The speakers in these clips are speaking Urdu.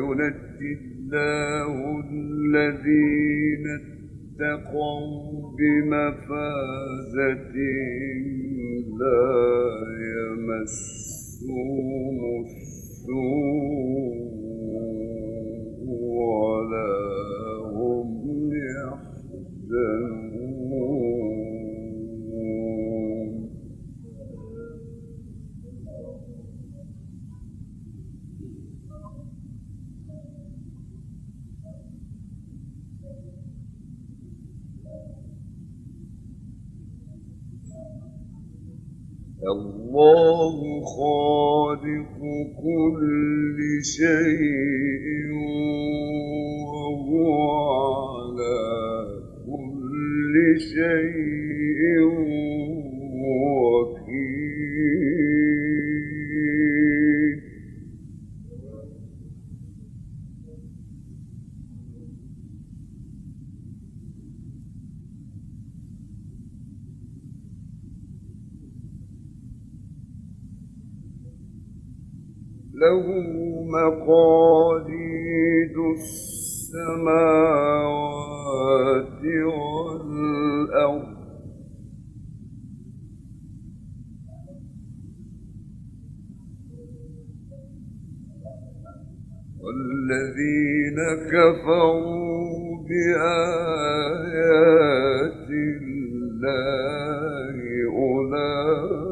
وينجي الله الذين اتقوا بمفازتهم لا يمسهم السوء ولا الله خالق كل شيء وهو على كل شيء والذين كفروا بآيات الله أولئك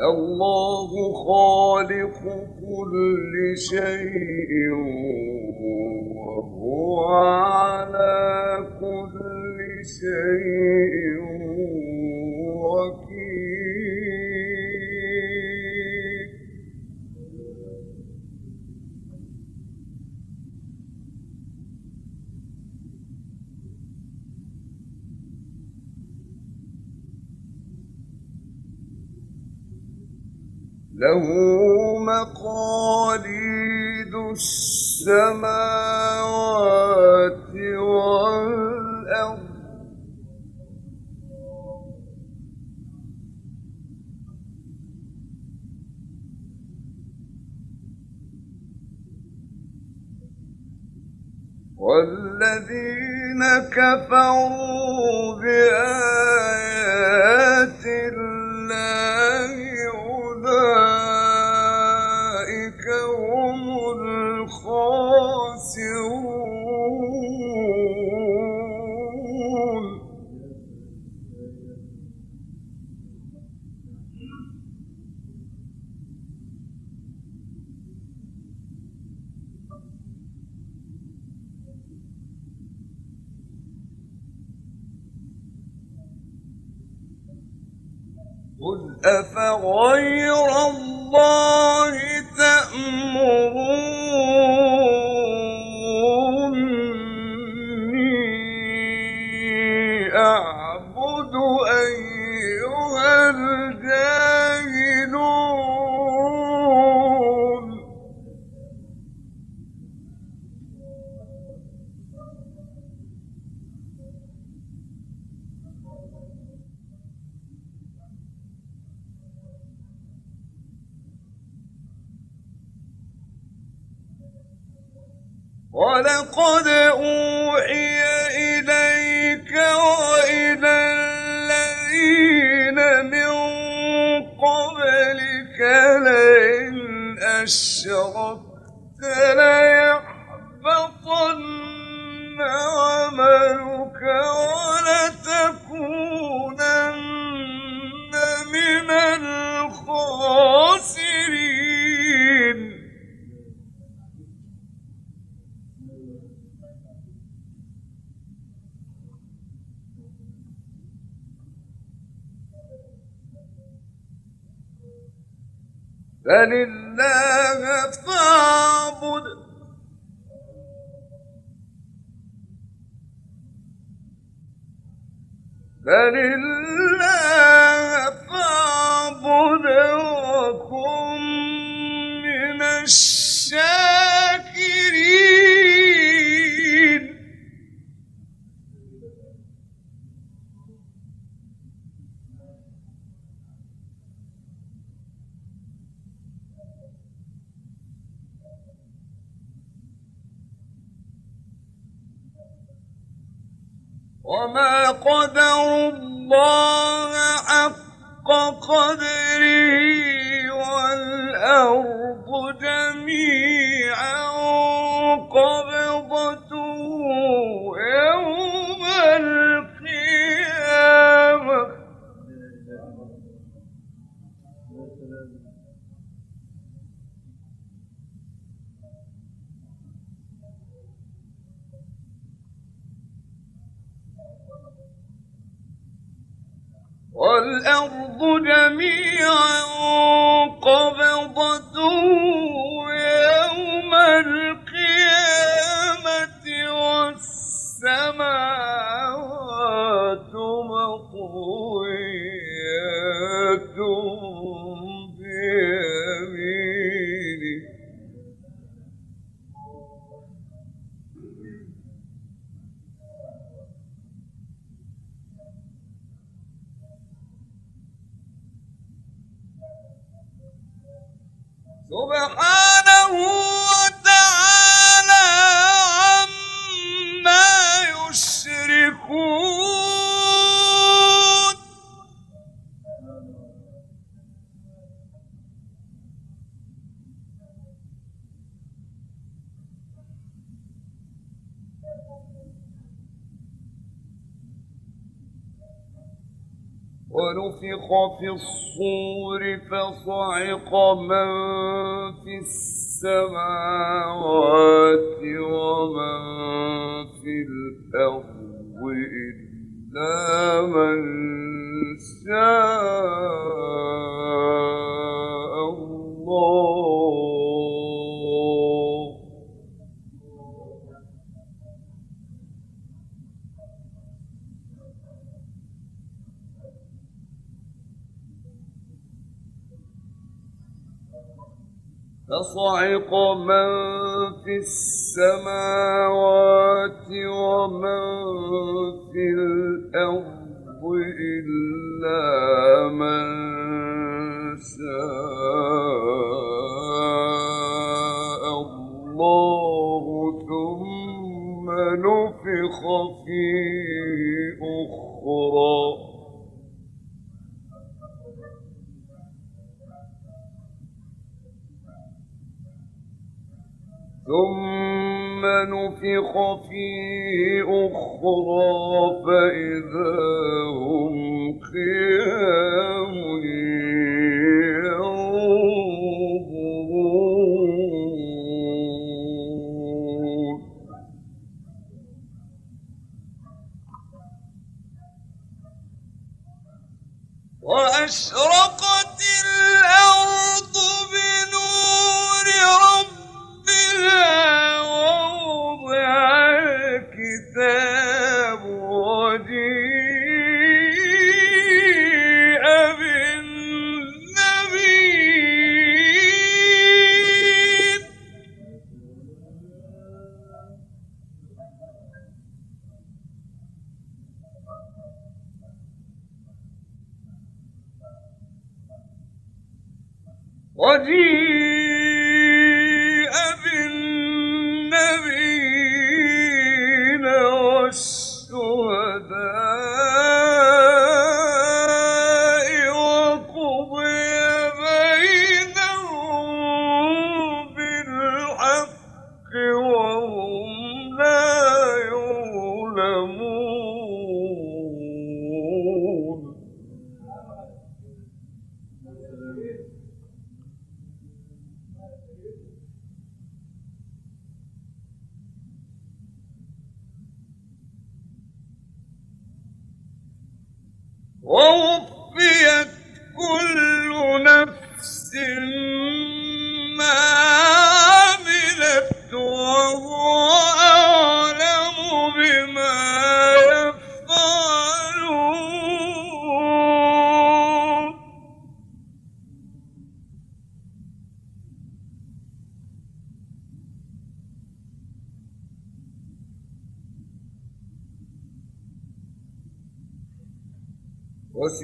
الله خالق كل شيء وهو على كل شيء له مقاليد السماوات والأرض. والذين كفروا بآيات الله أولئك هم الخاسرون قل أفغير الله ولقد أوحي إليك وإلى الذين من قبلك لئن أشركت ليكون فلله فاعبد فلله فاعبد وكن من الشاكرين وما قدر الله حق قدره والأرض والأرض جميعا سبحانه uh, ونفخ في الصور فصعق من في السماوات ومن في الأرض إلا من شاء فصعق من في السماوات ومن في الأرض إلا من شاء الله ثم نفخ فيه أخرى. ثم نفخ فيه أخرى فإذا هم قيام ينظرون وأشرقت الأرض بنور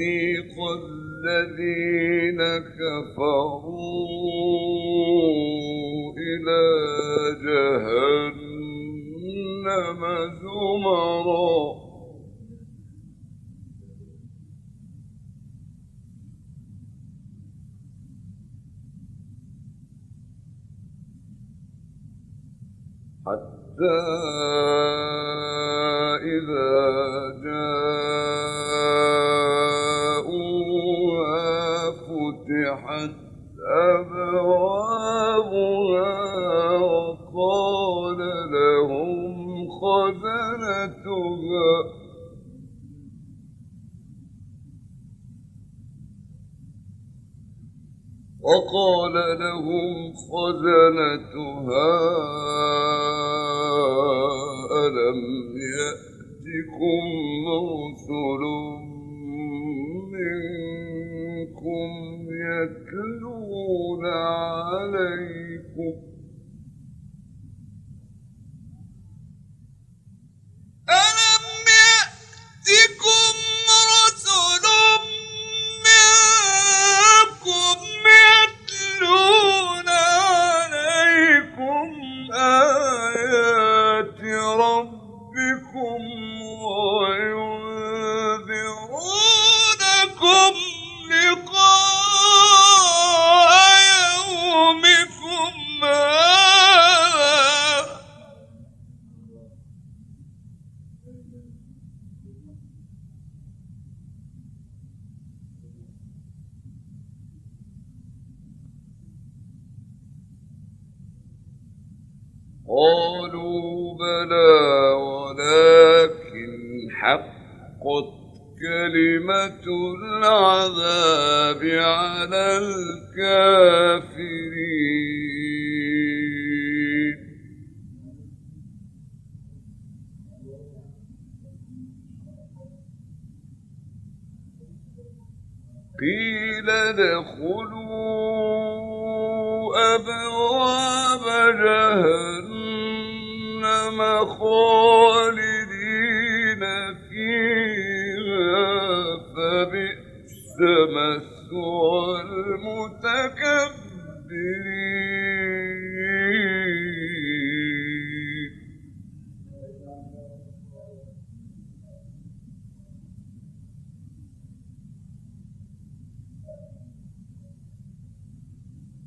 وسيق الذين كفروا إلى جهنم زمرا حتى إذا فتحت أبوابها وقال لهم خزنتها وقال لهم خزنتها ألم يأتكم رسل تک قالوا بلى ولكن حقت كلمة العذاب على الكافرين. قيل ادخلوا أبواب جهنم. خالدين فيها فبئس مثوى المتكبرين.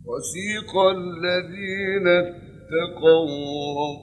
وسيق الذين اتقوا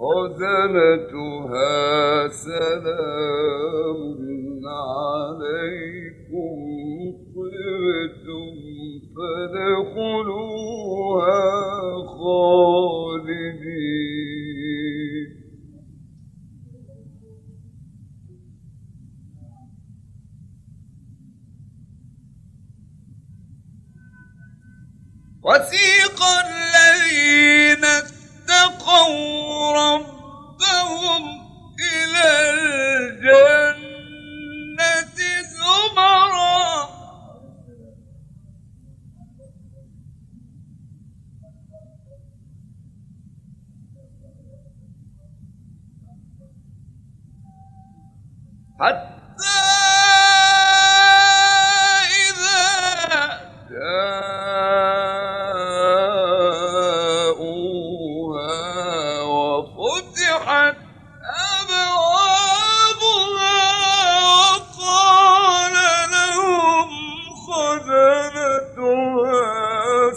خزنتها سلام عليكم طبتم فادخلوها خالدين. وسيق الذين اتقوا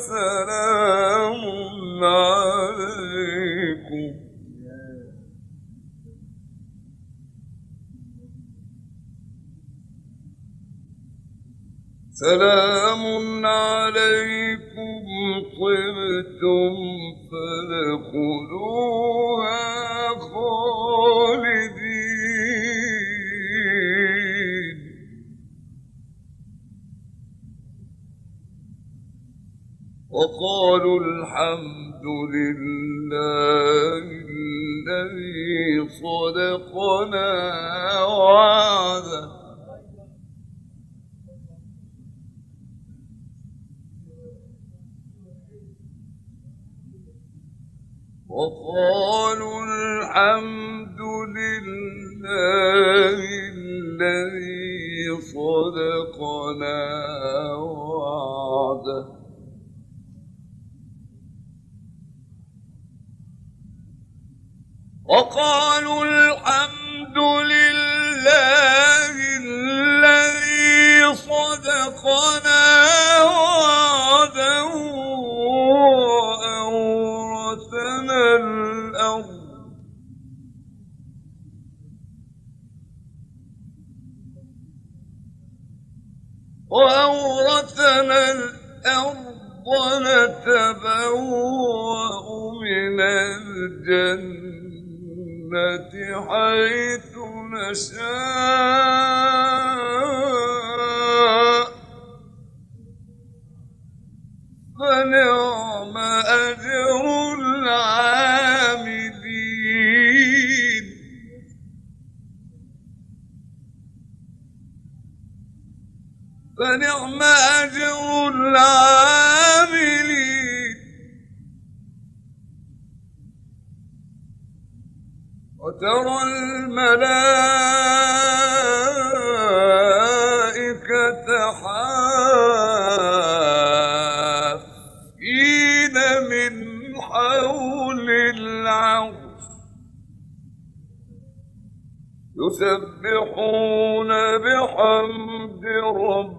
سلام عليكم. سلام عليكم طبتم فادخلوها. وقالوا الحمد لله الذي صدقنا وعده. وقالوا الحمد لله الذي صدقنا وعده. وقالوا الحمد لله فنعم أجر العاملين. وترى الملائكة حافين من حول العرش. يسبحون بحمد ربهم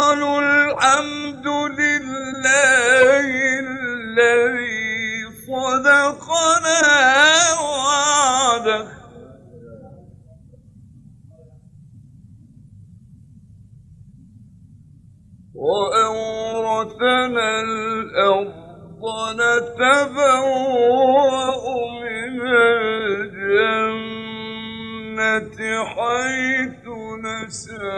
حيث نشاء.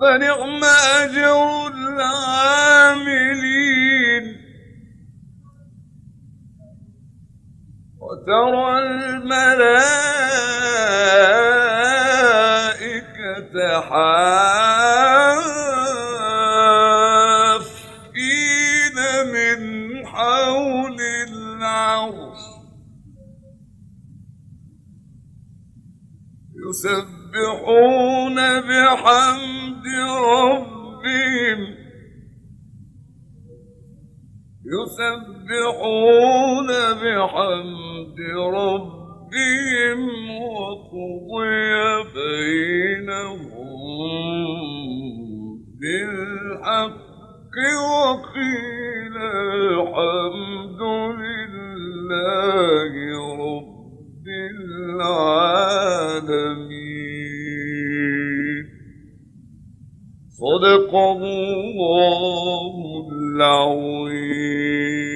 فنعم أجر العاملين. وترى الملائكة حافين يسبحون بحمد ربهم. يسبحون بحمد ربهم وقضي بينهم بالحق وقيل الحمد لله رب العالمين صدق الله العظيم.